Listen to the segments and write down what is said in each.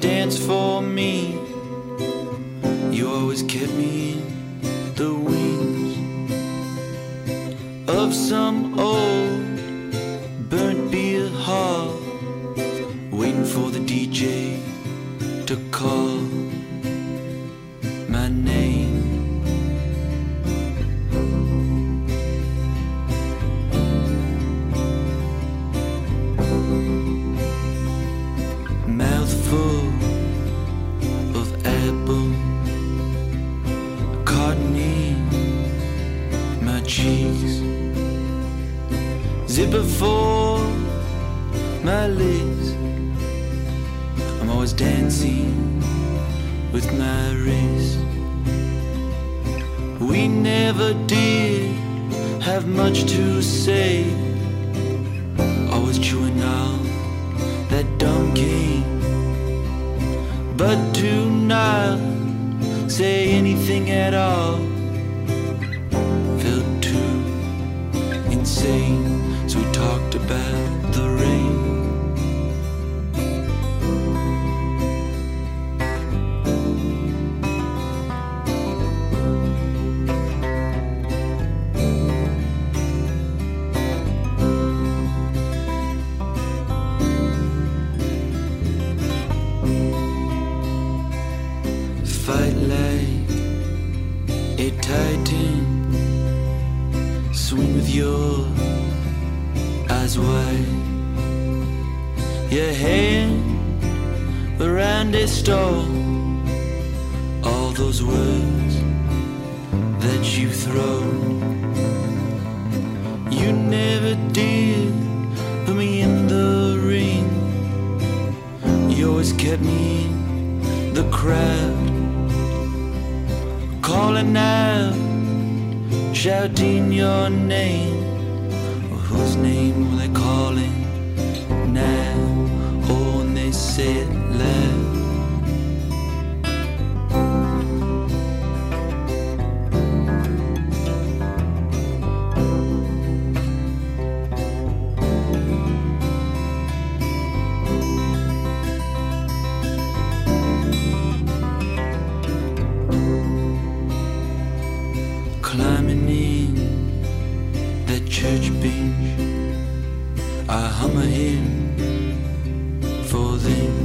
dance for me. But to not say anything at all felt too insane. So we talked about the around a stall. All those words that you throw. You never did put me in the ring. You always kept me in the crowd calling out, shouting your name. Whose name were they calling A hymn for them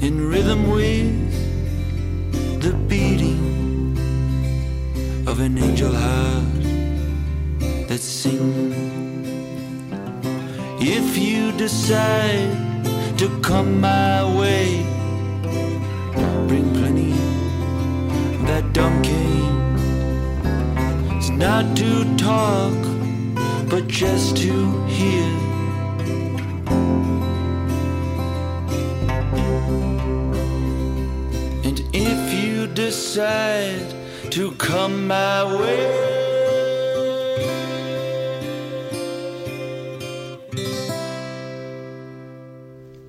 in rhythm with the beating of an angel heart that sings. If you decide to come my way, bring plenty of that dumb. It's not to talk, but just to hear. And if you decide to come my way,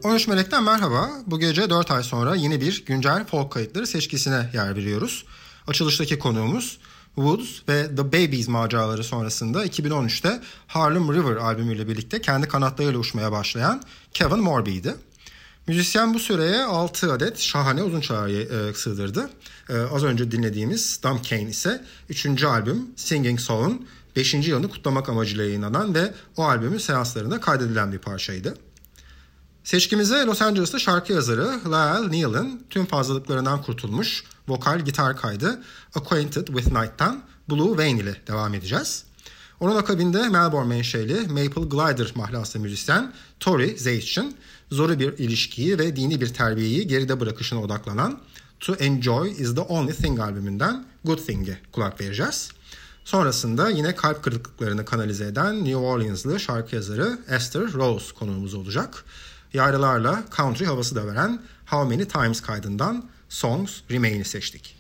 13 Melek'ten merhaba. Bu gece 4 ay sonra yeni bir güncel folk kayıtları seçkisine yer veriyoruz. Açılıştaki konuğumuz Woods ve The Babies maceraları sonrasında 2013'te Harlem River albümüyle birlikte kendi kanatlarıyla uçmaya başlayan Kevin Morby'ydi. Müzisyen bu süreye 6 adet şahane uzun çağrıyı e, sığdırdı. E, az önce dinlediğimiz Dumb Kane ise 3. albüm Singing Soul'un 5. yılını kutlamak amacıyla yayınlanan ve o albümün seanslarında kaydedilen bir parçaydı. Seçkimize Los Angeles'ta şarkı yazarı Lyle Neal'ın tüm fazlalıklarından kurtulmuş vokal gitar kaydı Acquainted with Night'tan Blue Vein ile devam edeceğiz. Onun akabinde Melbourne menşeli Maple Glider mahlaslı müzisyen Tori Zaytchen zoru bir ilişkiyi ve dini bir terbiyeyi geride bırakışına odaklanan To Enjoy is the Only Thing albümünden Good Thing'e kulak vereceğiz. Sonrasında yine kalp kırıklıklarını kanalize eden New Orleans'lı şarkı yazarı Esther Rose konuğumuz olacak. Yaylılarla country havası da veren How Many Times kaydından Songs Remain'i seçtik.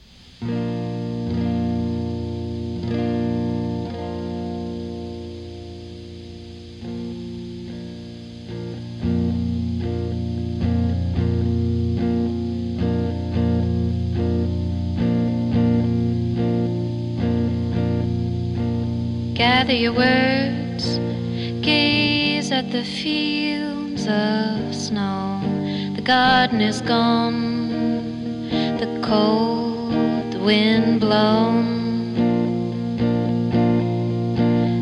Gather your words, gaze at the fields of snow. The garden is gone, the cold wind blown.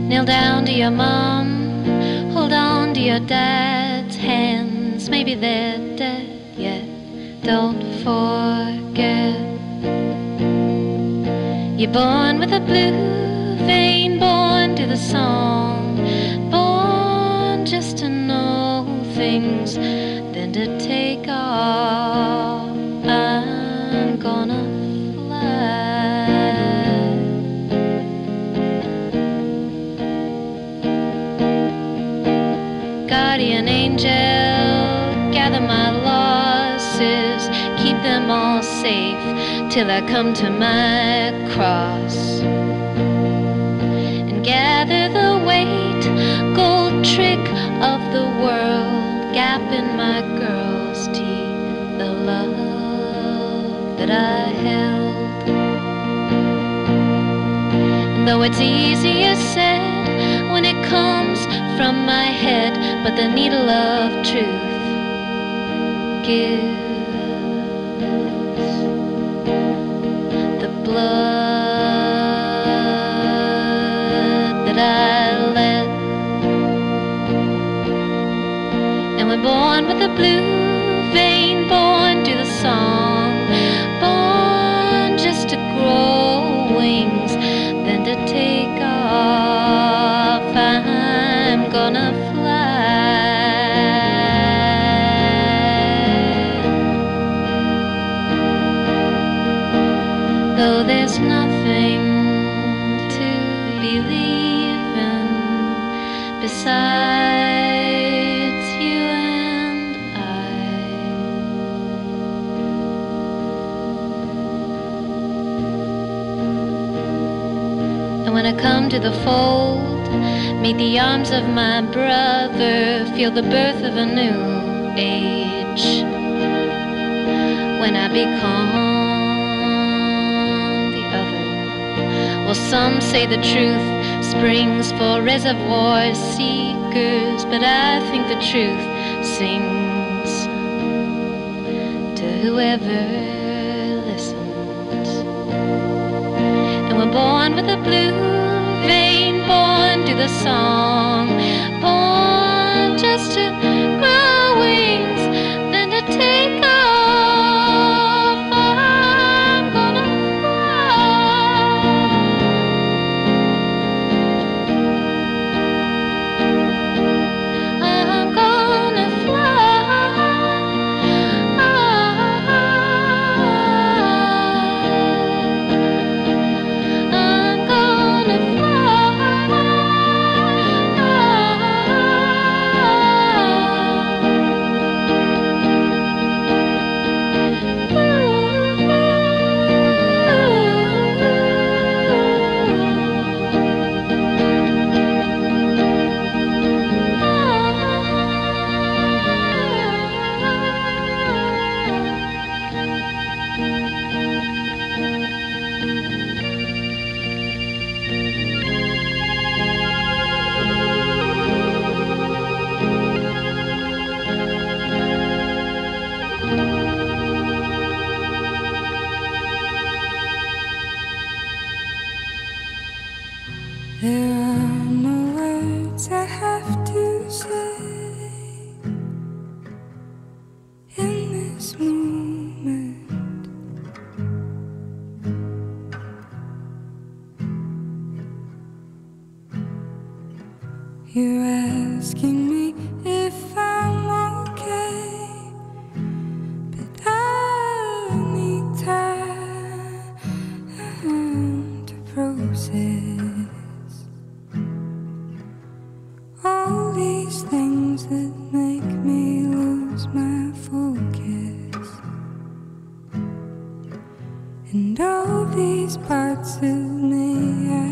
Kneel down to your mom, hold on to your dad's hands. Maybe they're dead yet, don't forget. You're born with a blue the song, born just to know things, then to take off. I'm gonna fly. Guardian angel, gather my losses, keep them all safe till I come to my cross. And gather the weight, gold trick of the world, gap in my girl's teeth, the love that I held. And though it's easier said when it comes from my head, but the needle of truth gives the blood born with a blue vein, born to the song, born just to grow wings, then to take off. I'm gonna fly. Though there's nothing to believe in besides come to the fold, meet the arms of my brother, feel the birth of a new age. When I become the other, well, some say the truth springs for reservoir seekers, but I think the truth sings to whoever listens. And we're born with a blue the song, born just to and all these parts of me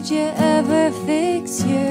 did you ever fix your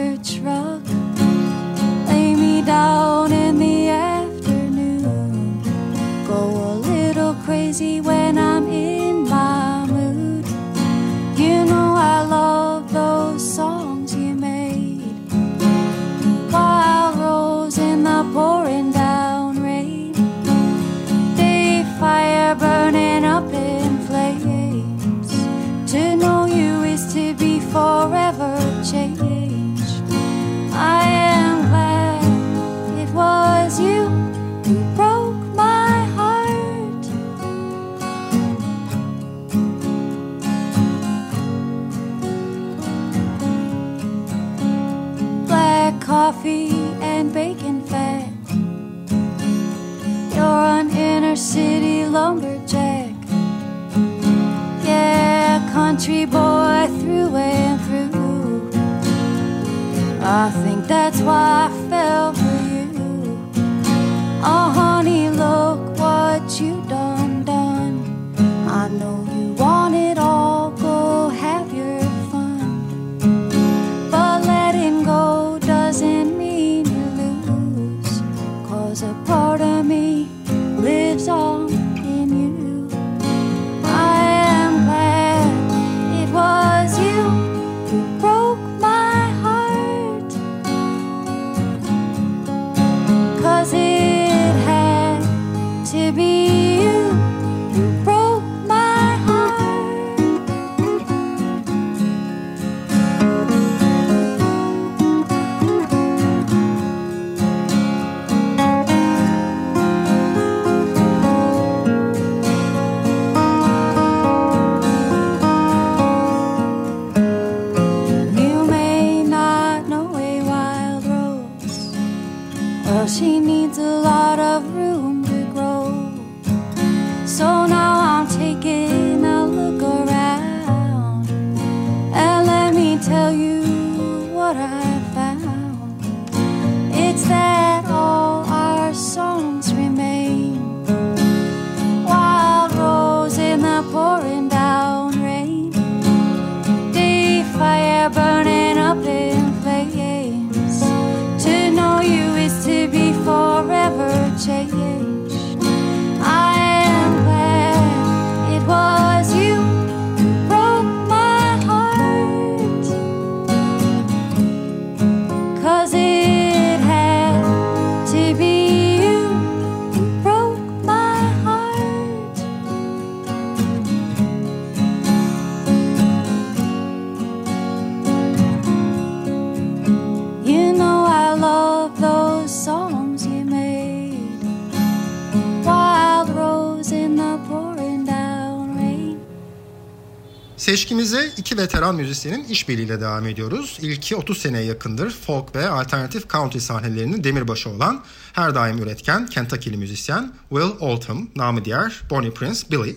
Seçkimize iki veteran müzisyenin işbirliğiyle devam ediyoruz. İlki 30 seneye yakındır folk ve alternatif country sahnelerinin demirbaşı olan her daim üretken Kentucky'li müzisyen Will Oldham, namı diğer Bonnie Prince Billy.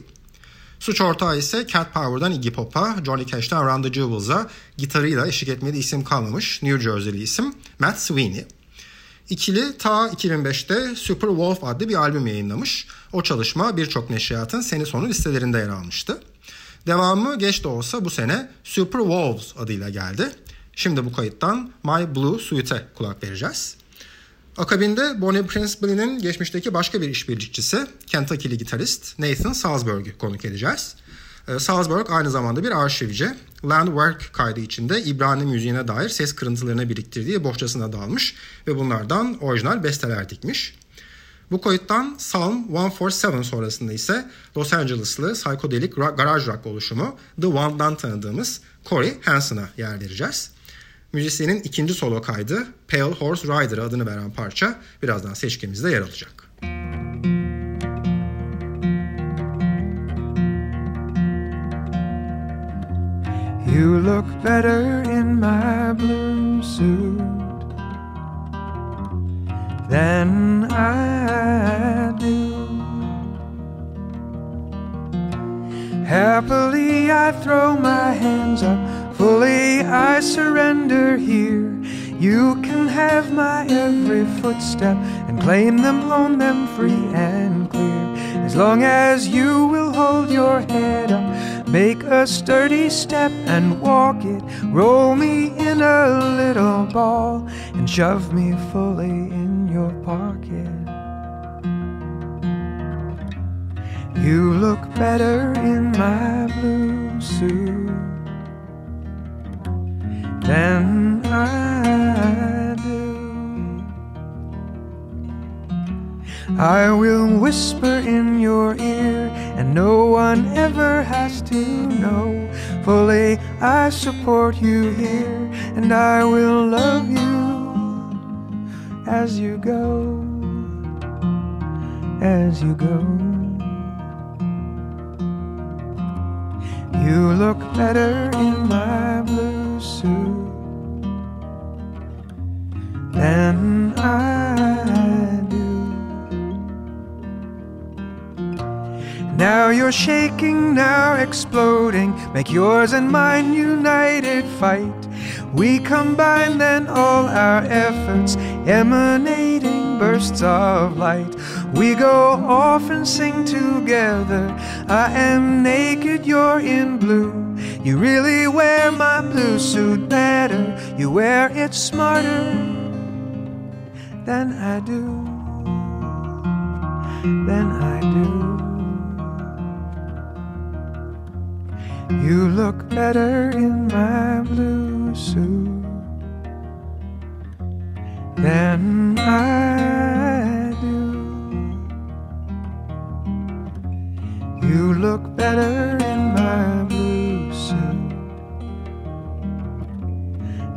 Suç ortağı ise Cat Power'dan Iggy Pop'a, Johnny Cash'ten Run the Jewels'a gitarıyla eşlik etmediği isim kalmamış New Jersey'li isim Matt Sweeney. İkili ta 2005'te Super Wolf adlı bir albüm yayınlamış. O çalışma birçok neşriyatın sene sonu listelerinde yer almıştı. Devamı geç de olsa bu sene Super Wolves adıyla geldi. Şimdi bu kayıttan My Blue Suite'e kulak vereceğiz. Akabinde Bonnie Prince Billy'nin geçmişteki başka bir işbirlikçisi Kentucky'li gitarist Nathan Salzberg'i konuk edeceğiz. Ee, Salzberg aynı zamanda bir arşivci. Land Work kaydı içinde İbrani müziğine dair ses kırıntılarını biriktirdiği bohçasına dalmış ve bunlardan orijinal besteler dikmiş. Bu kayıttan Psalm 147 sonrasında ise Los Angeles'lı psikodelik garage rock oluşumu The One'dan tanıdığımız Corey Hansen'a yer vereceğiz. Müzisyenin ikinci solo kaydı Pale Horse Rider adını veren parça birazdan seçkimizde yer alacak. You look better in my blue suit than I do. Happily, I throw my hands up, fully I surrender here. You can have my every footstep and claim them, own them free and clear. As long as you will hold your head up, make a sturdy step and walk it. Roll me in a little ball and shove me fully in your pocket. You look better in my blue suit than I do. I will whisper in your ear, and no one ever has to know. Fully, I support you here, and I will love you as you go, as you go. You look better in my blue suit than I do. Now you're shaking, now exploding. Make yours and mine united fight. We combine then all our efforts, emanating bursts of light. We go off and sing together. I am naked, you're in blue. You really wear my blue suit better. You wear it smarter than I do. Than I do. You look better in my blue suit than I do. You look better in my blue suit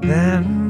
than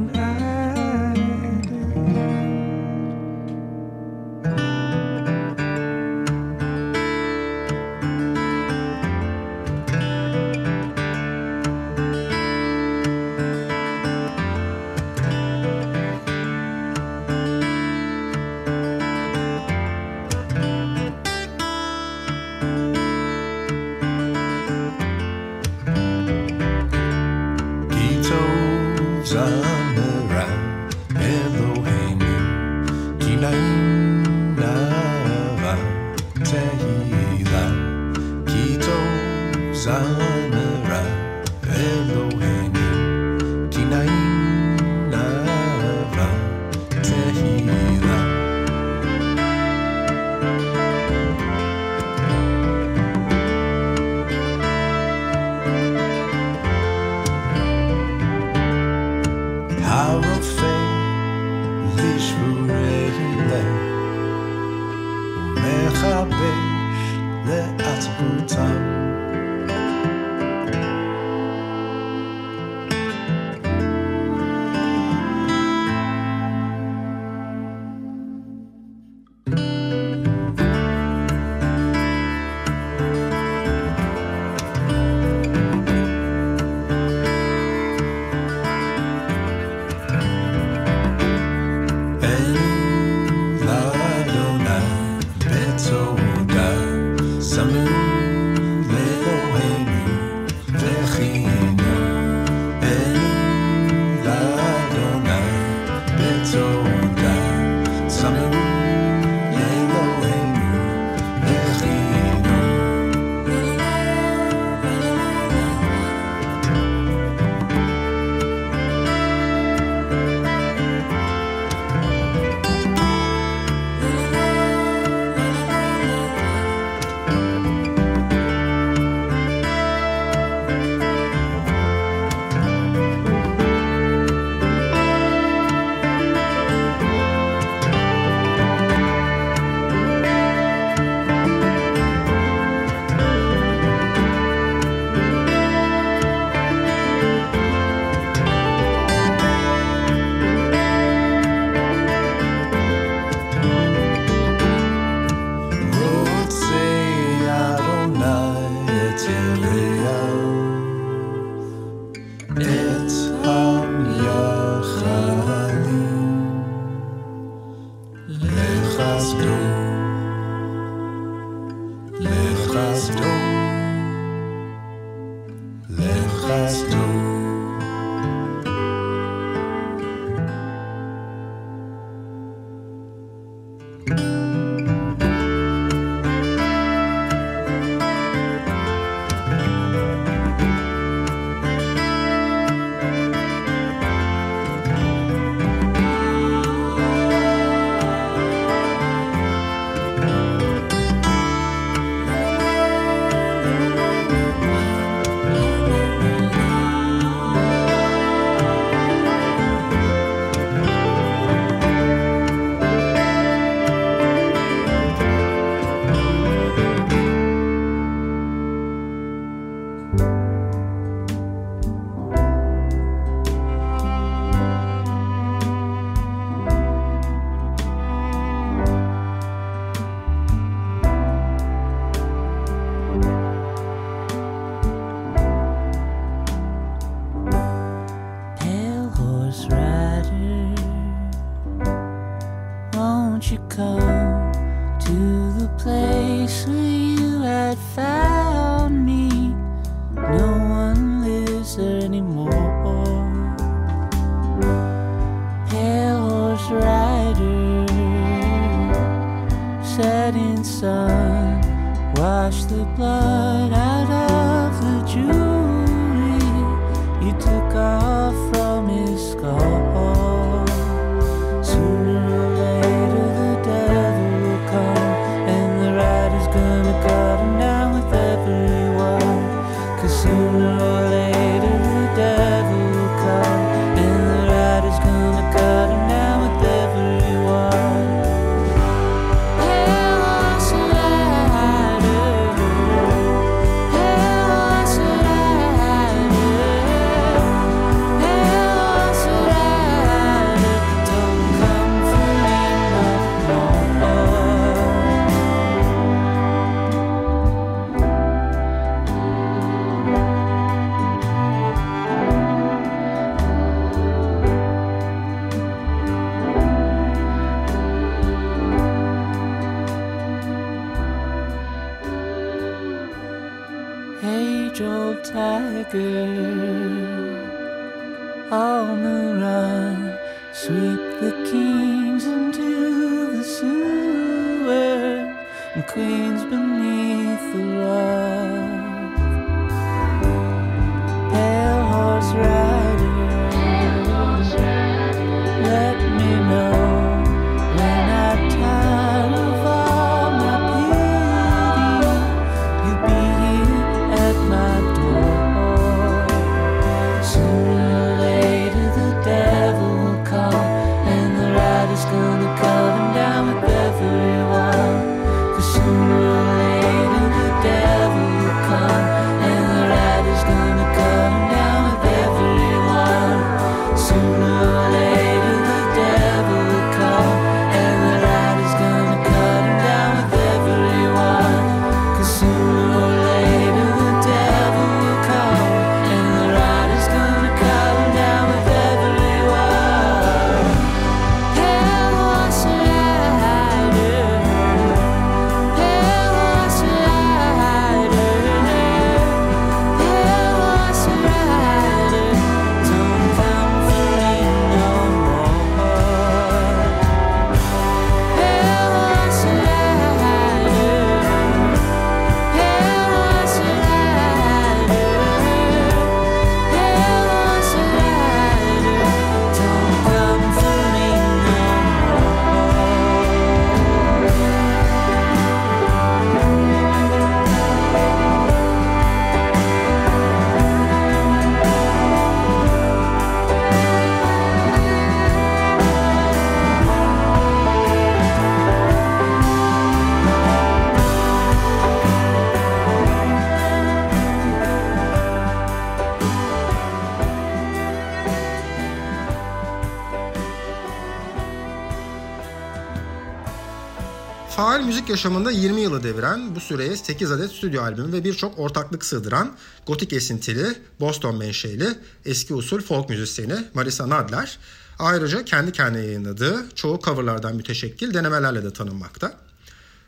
yaşamında 20 yılı deviren, bu süreye 8 adet stüdyo albümü ve birçok ortaklık sığdıran gotik esintili, Boston menşeli, eski usul folk müzisyeni Marisa Nadler, ayrıca kendi kendine yayınladığı çoğu coverlardan müteşekkil denemelerle de tanınmakta.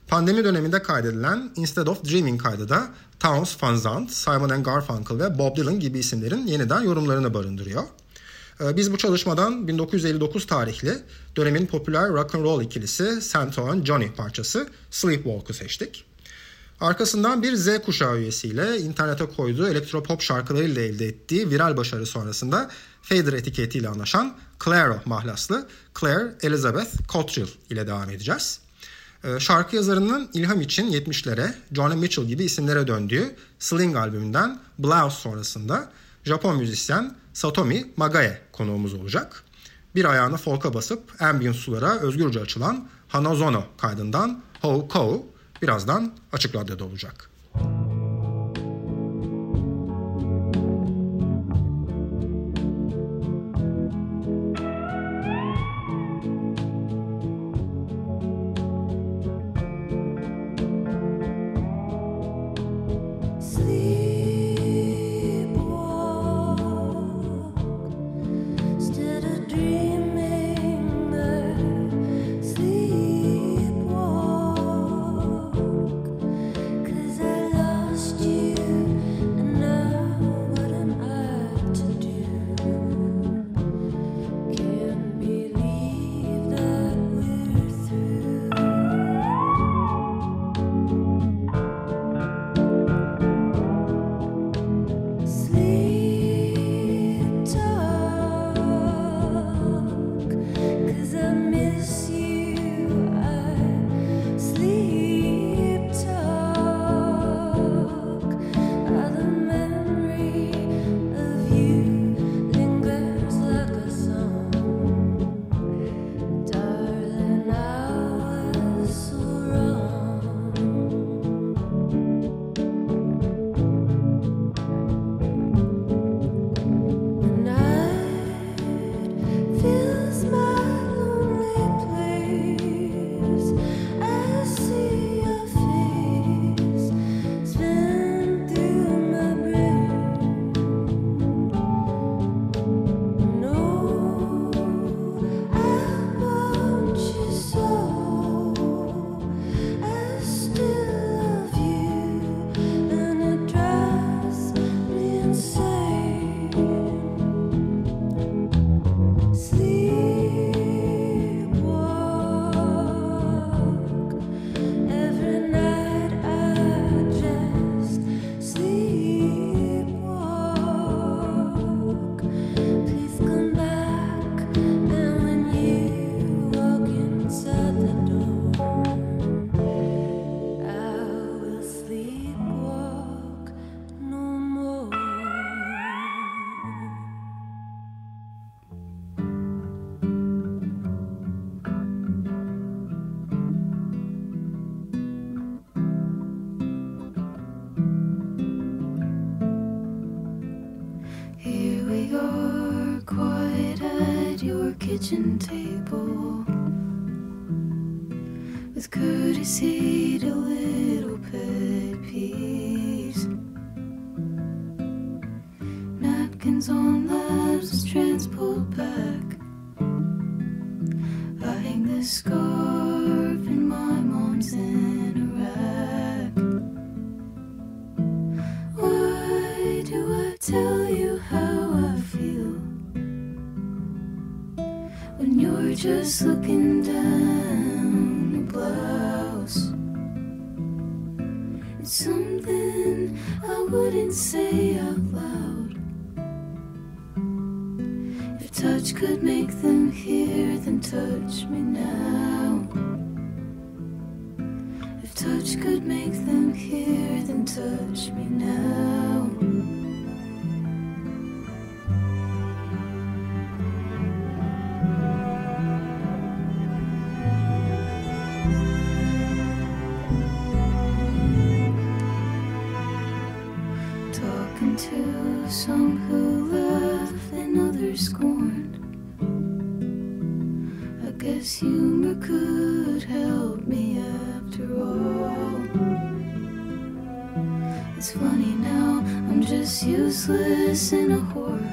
Pandemi döneminde kaydedilen Instead of Dreaming kaydı da Townes Van Zandt, Simon Garfunkel ve Bob Dylan gibi isimlerin yeniden yorumlarını barındırıyor. Ee, biz bu çalışmadan 1959 tarihli dönemin popüler rock and roll ikilisi Santo and Johnny parçası Sleepwalk'u seçtik. Arkasından bir Z kuşağı üyesiyle internete koyduğu elektropop şarkılarıyla elde ettiği viral başarı sonrasında Fader etiketiyle anlaşan Clairo mahlaslı Claire Elizabeth Cottrell ile devam edeceğiz. Ee, şarkı yazarının ilham için 70'lere Johnny Mitchell gibi isimlere döndüğü Sling albümünden Blouse sonrasında Japon müzisyen Satomi Magae konuğumuz olacak. Bir ayağını folka basıp ambient sulara özgürce açılan Hanazono kaydından Ho Kou birazdan Açık Radyo'da olacak. kitchen looking down a blouse? It's something I wouldn't say out loud. If touch could make them hear, then touch me now. If touch could make them hear, then touch me now. Useless and a whore.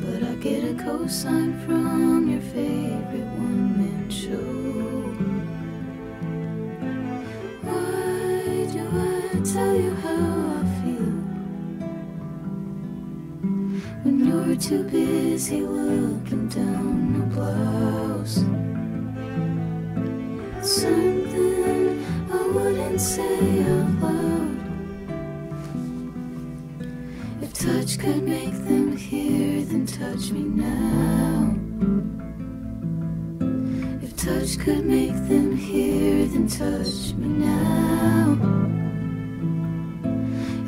But I get a cosign from your favorite one man show. Why do I tell you how I feel? When you're too busy looking down the blouse. Something I wouldn't say touch could make them hear, then touch me now. If touch could make them hear, then touch me now.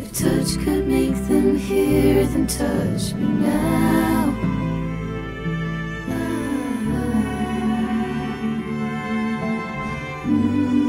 If touch could make them hear, then touch me now. What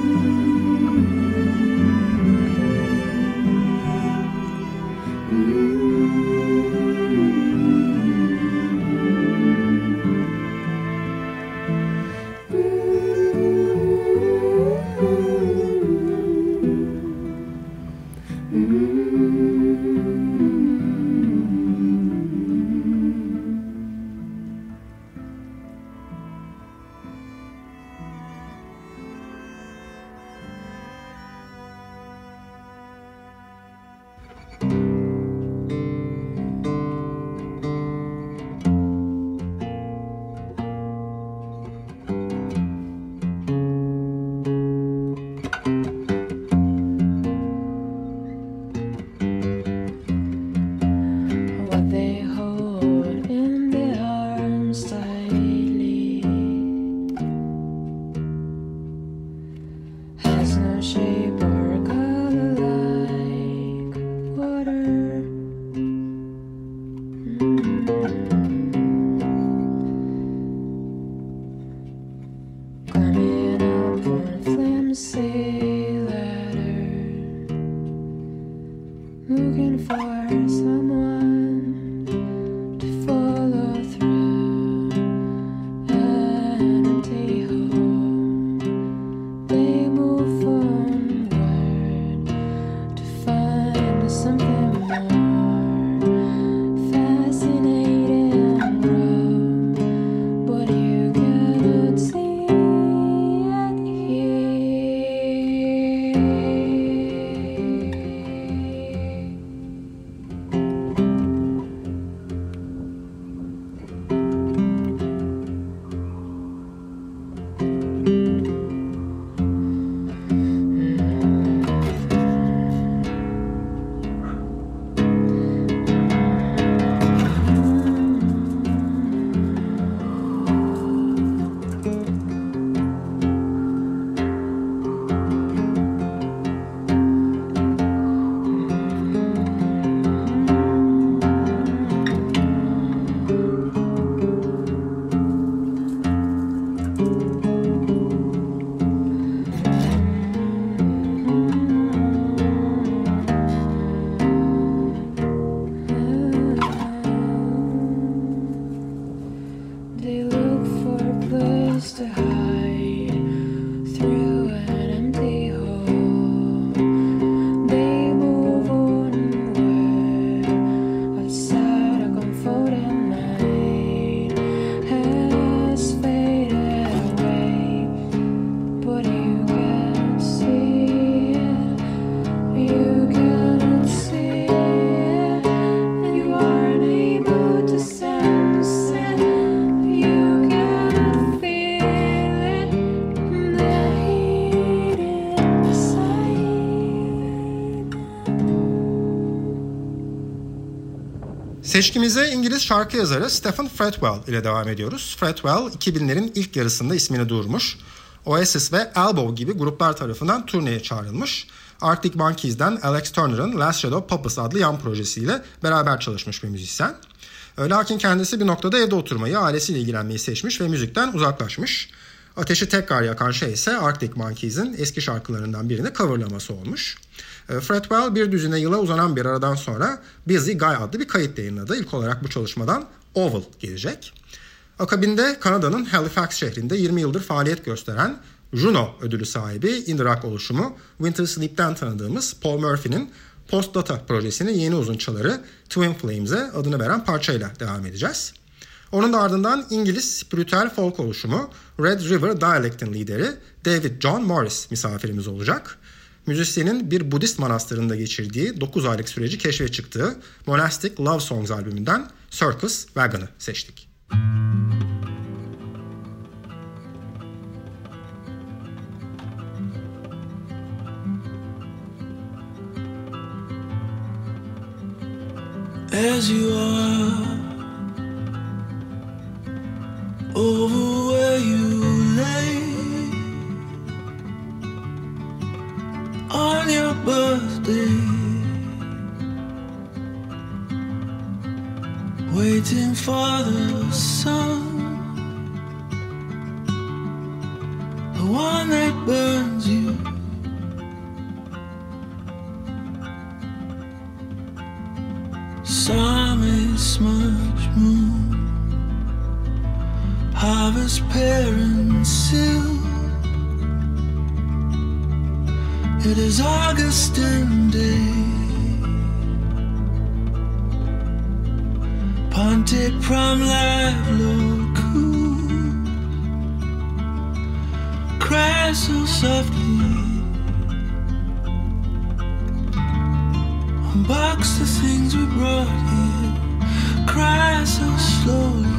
Seçkimize İngiliz şarkı yazarı Stephen Fretwell ile devam ediyoruz. Fretwell 2000'lerin ilk yarısında ismini duyurmuş. Oasis ve Elbow gibi gruplar tarafından turneye çağrılmış. Arctic Monkeys'den Alex Turner'ın Last Shadow Puppets adlı yan projesiyle beraber çalışmış bir müzisyen. Lakin kendisi bir noktada evde oturmayı, ailesiyle ilgilenmeyi seçmiş ve müzikten uzaklaşmış. Ateşi tekrar yakan şey ise Arctic Monkeys'in eski şarkılarından birini coverlaması olmuş. E, Fretwell bir düzine yıla uzanan bir aradan sonra Busy Guy adlı bir kayıt yayınladı. İlk olarak bu çalışmadan Oval gelecek. Akabinde Kanada'nın Halifax şehrinde 20 yıldır faaliyet gösteren Juno ödülü sahibi indie rock oluşumu Winter Sleep'ten tanıdığımız Paul Murphy'nin Post Data projesinin yeni uzunçaları Twin Flames'e adını veren parçayla devam edeceğiz. Onun da ardından İngiliz spiritüel folk oluşumu Red River Dialect'in lideri David John Morris misafirimiz olacak. Müzisyenin bir Budist manastırında geçirdiği 9 aylık süreci keşfe çıktığı Monastic Love Songs albümünden Circus Wagon'ı seçtik. as you are over where you on your birthday. Waiting for the sun. The one that burns you. Summer smudge moon. Harvest parents seal It is Augustine day Pontic prom live low cool Cry so softly Unbox the things we brought here. Cry so slowly.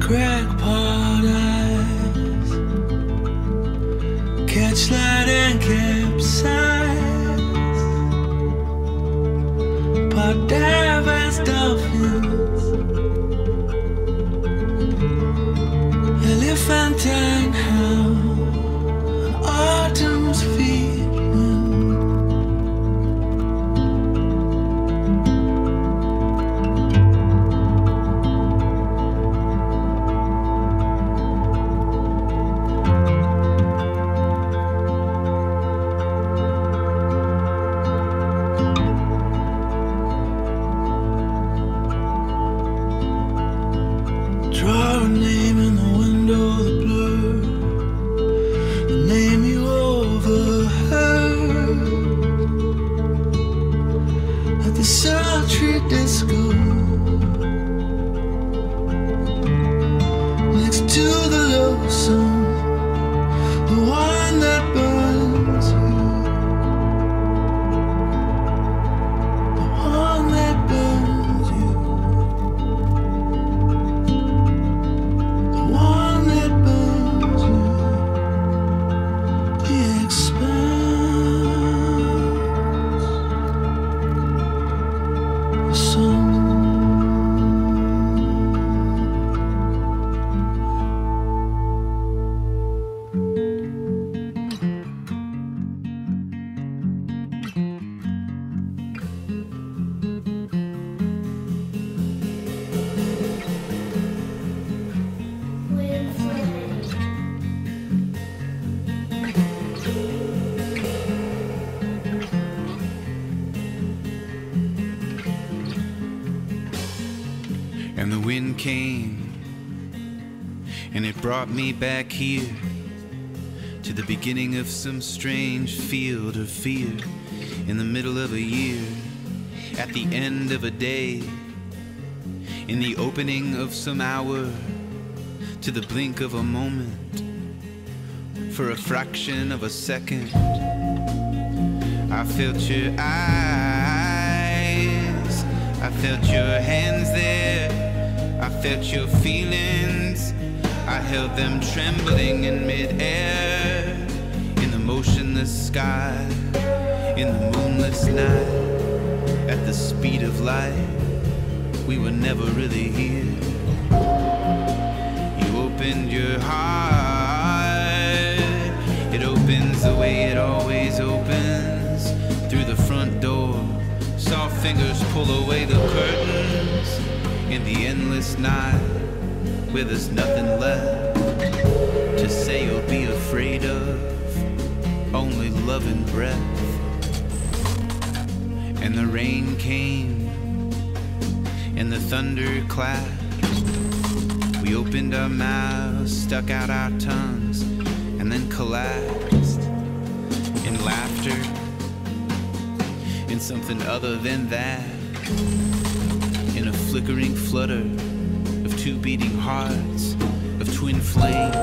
Crackpot Pot dive as me back here to the beginning of some strange field of fear in the middle of a year at the end of a day in the opening of some hour to the blink of a moment for a fraction of a second I felt your eyes I felt your hands there I felt your feelings held them trembling in midair. In the motionless sky in the moonless night at the speed of light we were never really here. You opened your heart. It opens the way it always opens. Through the front door soft fingers pull away the curtains. In the endless night where there's nothing left to say or be afraid of. Only love and breath. And the rain came and the thunder clashed. We opened our mouths, stuck out our tongues, and then collapsed in laughter, in something other than that, in a flickering flutter two beating hearts, of twin flames.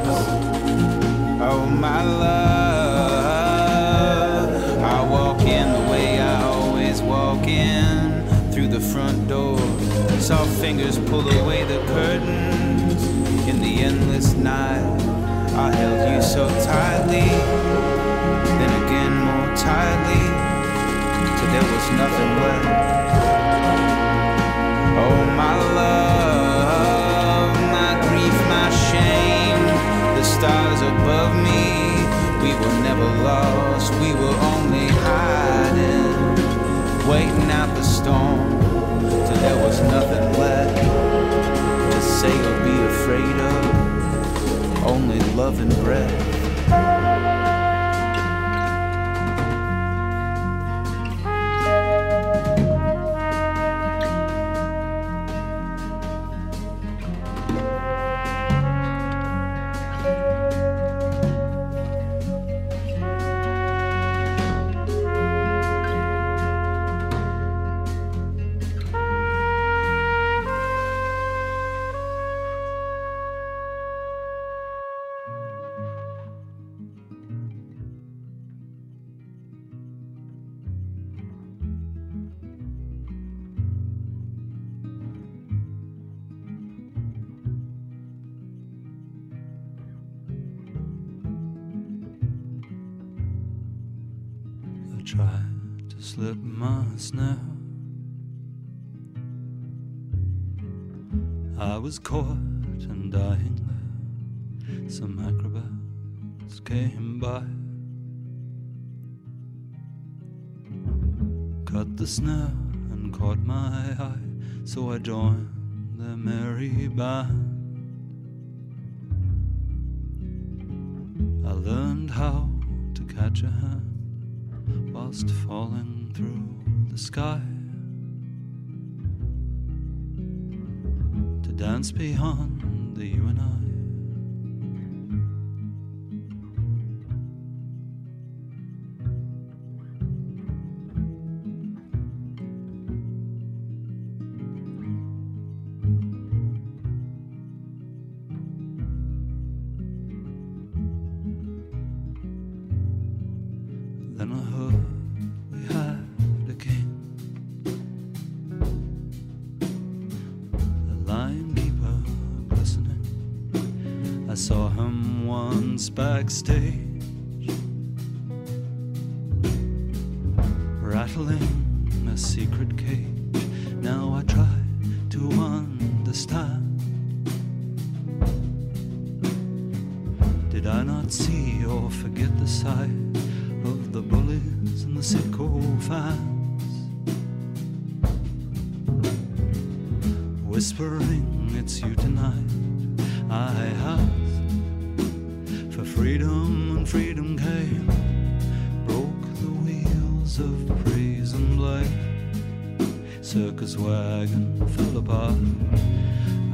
Oh, my love, I walk in the way I always walk in through the front door. Saw fingers pull away the curtains in the endless night. I held you so tightly, then again more tightly, till there was nothing left. Oh, my love, stars above me. We were never lost, we were only hiding, waiting out the storm till there was nothing left to say or be afraid of, only love and breath. Tried to slip my snare. I was caught and dying there. Some acrobats came by. Cut the snare and caught my eye, so I joined their merry band. I learned how to catch a hand whilst falling through the sky. To dance beyond the you and I. I saw him once backstage, rattling a secret cage. Now I try to understand. Did I not see or forget the sight of the bullies and the sycophants? Whispering, it's you tonight. I for freedom, came. Broke the wheels of praise and blame. Circus wagon fell apart.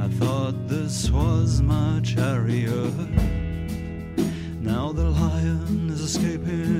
I thought this was my chariot. Now the lion is escaping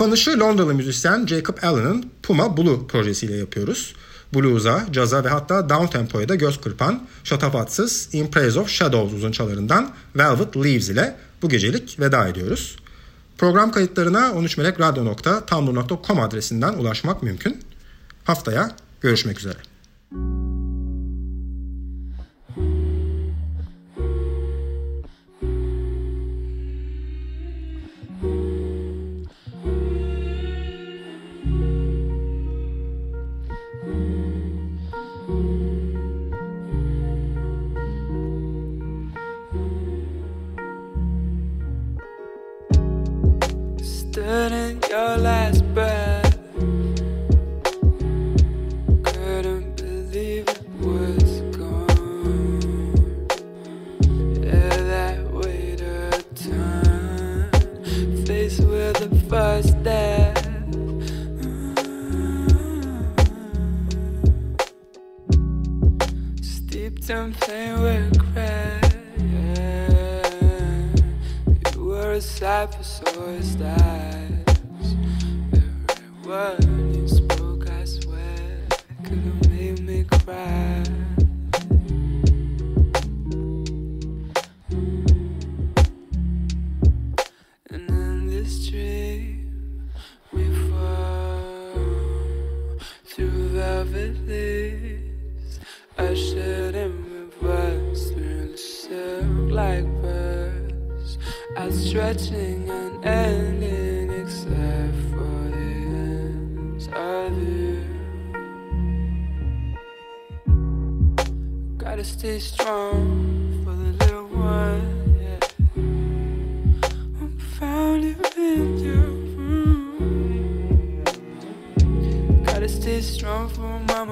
Kapanışı Londralı müzisyen Jacob Allen'ın Puma Blue projesiyle yapıyoruz. Blues'a, caza ve hatta downtempo'ya da göz kırpan şatafatsız In Praise of Shadows uzunçalarından Velvet Leaves ile bu gecelik veda ediyoruz. Program kayıtlarına 13melekradyo.tumblr.com adresinden ulaşmak mümkün. Haftaya görüşmek üzere. for the little one. Yeah. I'm found in you. Gotta stay strong for mama.